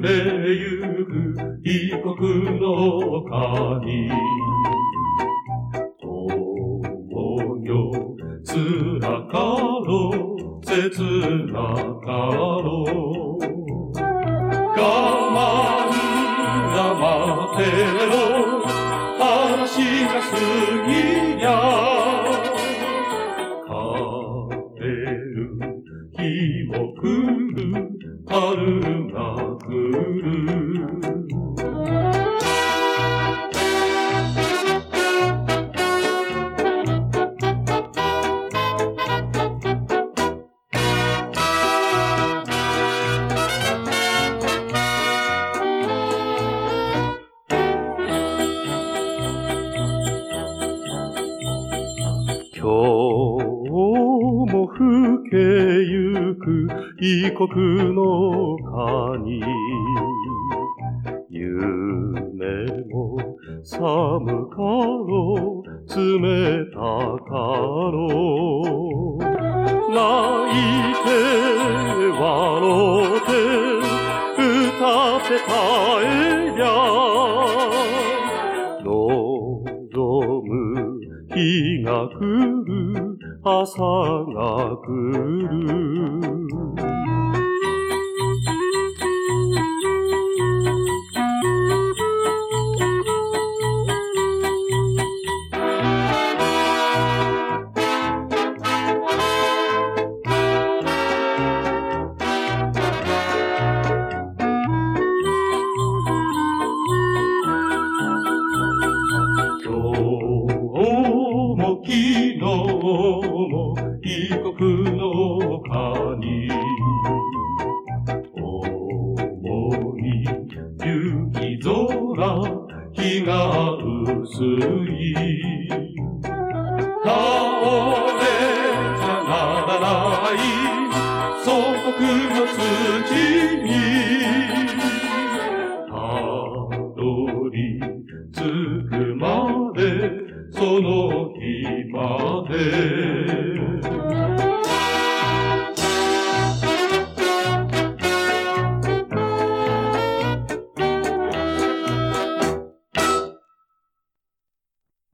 れゆく異国の神。友よ、つらかろせ、切なかろが。我慢が待てろ、話が過ぎりゃ今日も更けゆく異国の谷夢も寒かろう冷たかろう。泣いて笑って歌って帰りが来る朝が来る。異国の谷重い雪空日が薄い倒れじゃならない祖国の土に